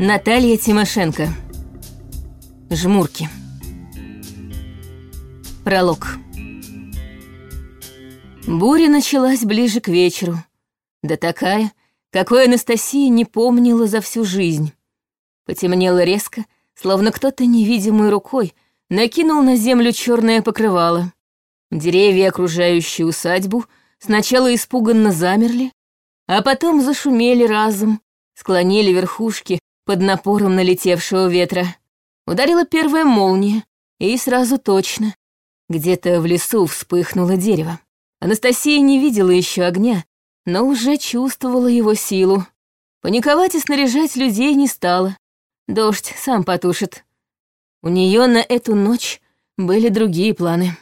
Наталья Тимошенко. Жмурки. Пролог. Буря началась ближе к вечеру. Да такая, какой Анастасия не помнила за всю жизнь. Потемнело резко, словно кто-то невидимой рукой накинул на землю черное покрывало. Деревья, окружающие усадьбу, сначала испуганно замерли, а потом зашумели разом, склонили верхушки под напором налетевшего ветра. Ударила первая молния, и сразу точно. Где-то в лесу вспыхнуло дерево. Анастасия не видела еще огня, но уже чувствовала его силу. Паниковать и снаряжать людей не стала. Дождь сам потушит. У нее на эту ночь были другие планы.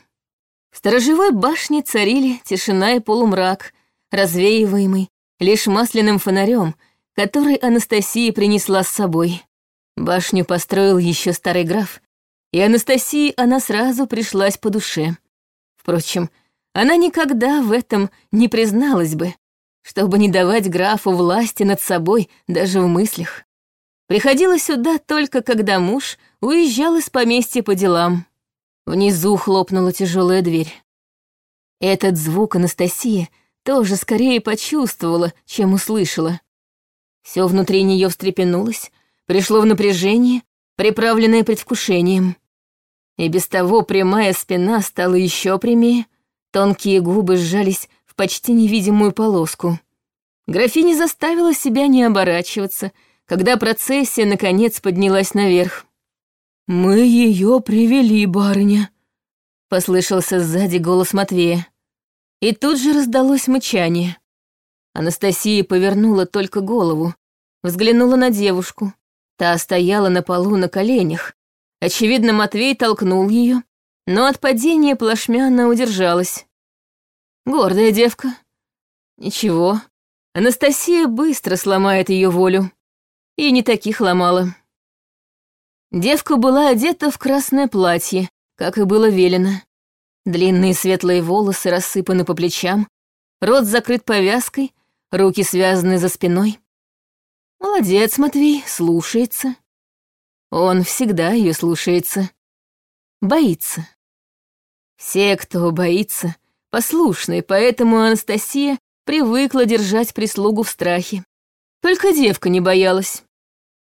В сторожевой башне царили тишина и полумрак, развеиваемый лишь масляным фонарем, который Анастасия принесла с собой. Башню построил еще старый граф, и Анастасии она сразу пришлась по душе. Впрочем, она никогда в этом не призналась бы, чтобы не давать графу власти над собой даже в мыслях. Приходила сюда только когда муж уезжал из поместья по делам. Внизу хлопнула тяжелая дверь. Этот звук Анастасия тоже скорее почувствовала, чем услышала. Все внутри нее встрепенулось, пришло в напряжение, приправленное предвкушением. И без того прямая спина стала еще прямее, тонкие губы сжались в почти невидимую полоску. Графиня заставила себя не оборачиваться, когда процессия наконец поднялась наверх. «Мы ее привели, барыня», — послышался сзади голос Матвея. И тут же раздалось мычание. Анастасия повернула только голову, взглянула на девушку. Та стояла на полу на коленях. Очевидно, Матвей толкнул ее, но от падения плашмя она удержалась. Гордая девка. Ничего, Анастасия быстро сломает ее волю. И не таких ломала. Девка была одета в красное платье, как и было велено. Длинные светлые волосы рассыпаны по плечам, рот закрыт повязкой, руки связаны за спиной. Молодец, Матвей, слушается. Он всегда ее слушается. Боится. Все, кто боится, послушны, поэтому Анастасия привыкла держать прислугу в страхе. Только девка не боялась.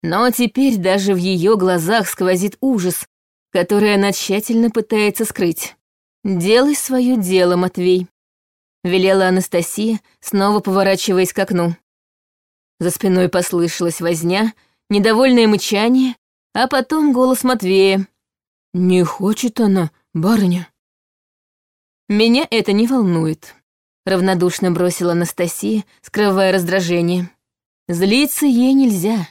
Но теперь даже в ее глазах сквозит ужас, который она тщательно пытается скрыть. «Делай свое дело, Матвей», — велела Анастасия, снова поворачиваясь к окну. За спиной послышалась возня, недовольное мычание, а потом голос Матвея. «Не хочет она, барыня». «Меня это не волнует», — равнодушно бросила Анастасия, скрывая раздражение. «Злиться ей нельзя.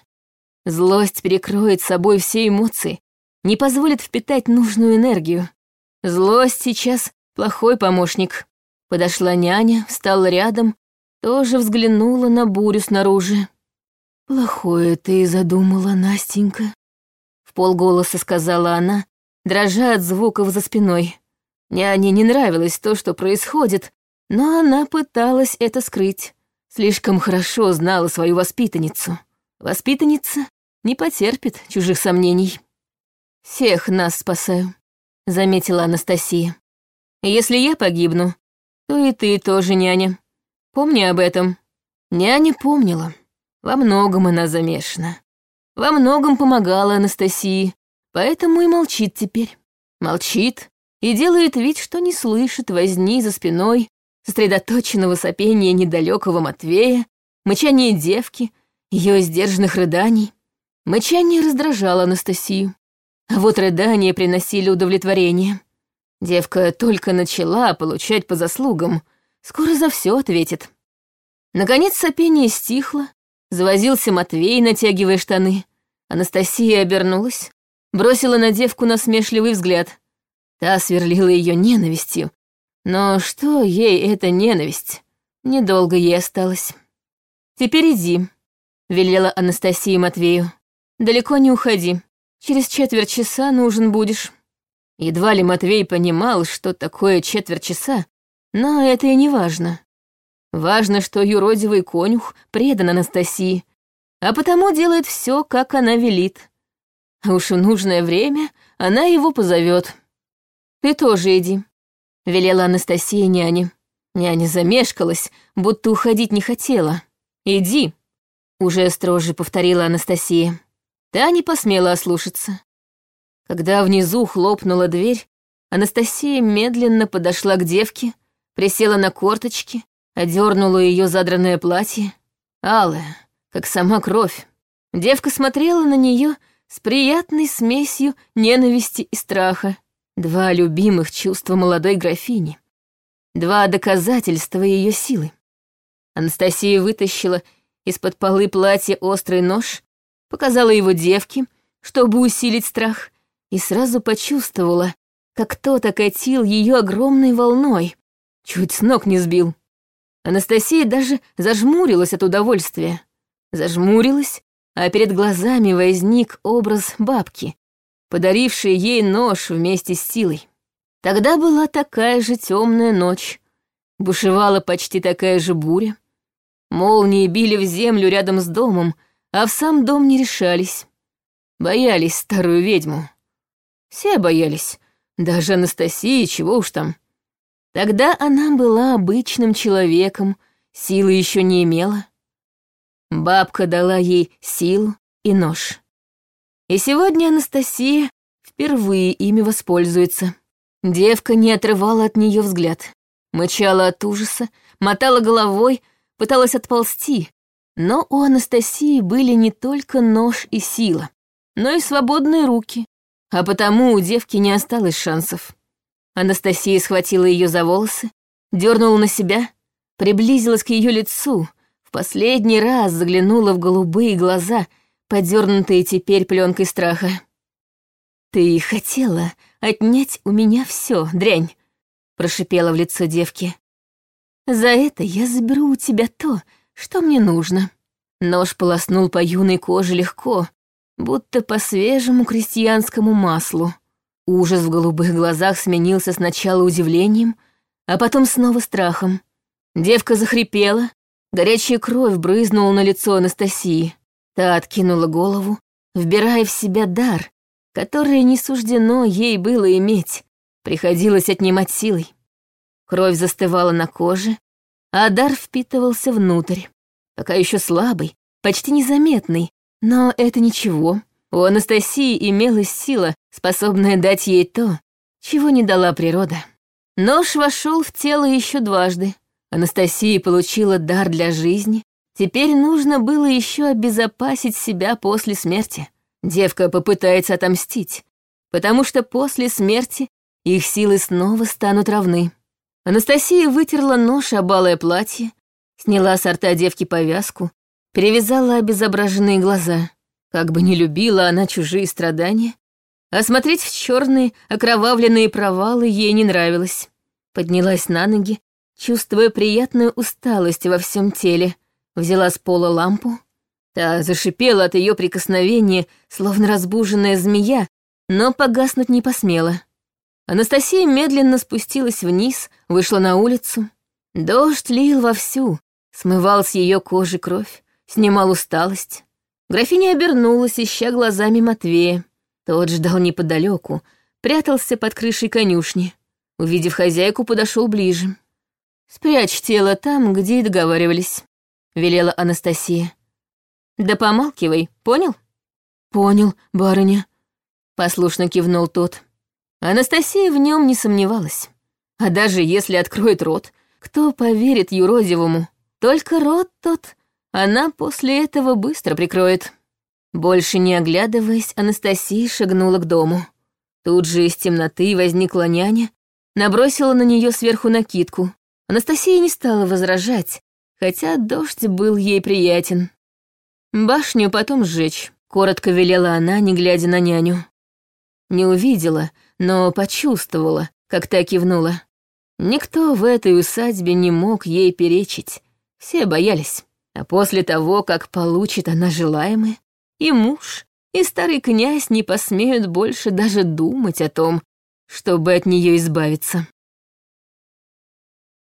Злость перекроет собой все эмоции, не позволит впитать нужную энергию. Злость сейчас плохой помощник. Подошла няня, встала рядом, тоже взглянула на бурю снаружи. «Плохое ты задумала, Настенька», — в полголоса сказала она, дрожа от звуков за спиной. Няне не нравилось то, что происходит, но она пыталась это скрыть. Слишком хорошо знала свою воспитанницу. Воспитанница не потерпит чужих сомнений. «Всех нас спасаю», — заметила Анастасия. «Если я погибну, то и ты тоже, няня. Помни об этом». Няня помнила. Во многом она замешана. Во многом помогала Анастасии, поэтому и молчит теперь. Молчит и делает вид, что не слышит возни за спиной, сосредоточенного сопения недалекого Матвея, мычания девки, ее сдержанных рыданий. Мычание раздражало Анастасию. А вот рыдания приносили удовлетворение. Девка только начала получать по заслугам, скоро за все ответит. Наконец сопение стихло, завозился Матвей, натягивая штаны. Анастасия обернулась, бросила на девку насмешливый взгляд. Та сверлила ее ненавистью. Но что ей эта ненависть? Недолго ей осталось. «Теперь иди», — велела Анастасия Матвею. Далеко не уходи. Через четверть часа нужен будешь». Едва ли Матвей понимал, что такое четверть часа, но это и не важно. Важно, что юродивый конюх предан Анастасии, а потому делает все, как она велит. А уж в нужное время она его позовет. «Ты тоже иди», — велела Анастасия няне. Няня замешкалась, будто уходить не хотела. «Иди», — уже строже повторила Анастасия. Та не посмела ослушаться. Когда внизу хлопнула дверь, Анастасия медленно подошла к девке, присела на корточки, одернула ее задранное платье. Алая, как сама кровь. Девка смотрела на нее с приятной смесью ненависти и страха. Два любимых чувства молодой графини. Два доказательства ее силы. Анастасия вытащила из-под полы платья острый нож, показала его девке, чтобы усилить страх, и сразу почувствовала, как кто-то катил ее огромной волной, чуть с ног не сбил. Анастасия даже зажмурилась от удовольствия. Зажмурилась, а перед глазами возник образ бабки, подарившей ей нож вместе с силой. Тогда была такая же темная ночь, бушевала почти такая же буря. Молнии били в землю рядом с домом, а в сам дом не решались. Боялись старую ведьму. Все боялись, даже Анастасия, чего уж там. Тогда она была обычным человеком, силы еще не имела. Бабка дала ей силу и нож. И сегодня Анастасия впервые ими воспользуется. Девка не отрывала от нее взгляд. Мычала от ужаса, мотала головой, пыталась отползти. Но у Анастасии были не только нож и сила, но и свободные руки, а потому у девки не осталось шансов. Анастасия схватила ее за волосы, дернула на себя, приблизилась к ее лицу, в последний раз заглянула в голубые глаза, подернутые теперь пленкой страха. «Ты хотела отнять у меня все, дрянь», — прошипела в лицо девки. «За это я заберу у тебя то, что мне нужно». Нож полоснул по юной коже легко, будто по свежему крестьянскому маслу. Ужас в голубых глазах сменился сначала удивлением, а потом снова страхом. Девка захрипела, горячая кровь брызнула на лицо Анастасии. Та откинула голову, вбирая в себя дар, который не суждено ей было иметь, приходилось отнимать силой. Кровь застывала на коже, а дар впитывался внутрь, пока еще слабый, почти незаметный, но это ничего. У Анастасии имелась сила, способная дать ей то, чего не дала природа. Нож вошел в тело еще дважды. Анастасия получила дар для жизни. Теперь нужно было еще обезопасить себя после смерти. Девка попытается отомстить, потому что после смерти их силы снова станут равны. Анастасия вытерла нож об алое платье, сняла с рта девки повязку, перевязала обезображенные глаза. Как бы не любила она чужие страдания, а смотреть в черные окровавленные провалы ей не нравилось. Поднялась на ноги, чувствуя приятную усталость во всем теле, взяла с пола лампу. Та зашипела от ее прикосновения, словно разбуженная змея, но погаснуть не посмела. Анастасия медленно спустилась вниз, вышла на улицу. Дождь лил вовсю, смывал с ее кожи кровь снимал усталость. Графиня обернулась, ища глазами Матвея. Тот ждал неподалеку, прятался под крышей конюшни. Увидев хозяйку, подошел ближе. «Спрячь тело там, где и договаривались», — велела Анастасия. «Да помалкивай, понял?» «Понял, барыня», — послушно кивнул тот. Анастасия в нем не сомневалась. А даже если откроет рот, кто поверит юродивому? Только рот тот она после этого быстро прикроет. Больше не оглядываясь, Анастасия шагнула к дому. Тут же из темноты возникла няня, набросила на нее сверху накидку. Анастасия не стала возражать, хотя дождь был ей приятен. «Башню потом сжечь», — коротко велела она, не глядя на няню. Не увидела, но почувствовала, как та кивнула. Никто в этой усадьбе не мог ей перечить. Все боялись. А после того, как получит она желаемое, и муж, и старый князь не посмеют больше даже думать о том, чтобы от нее избавиться.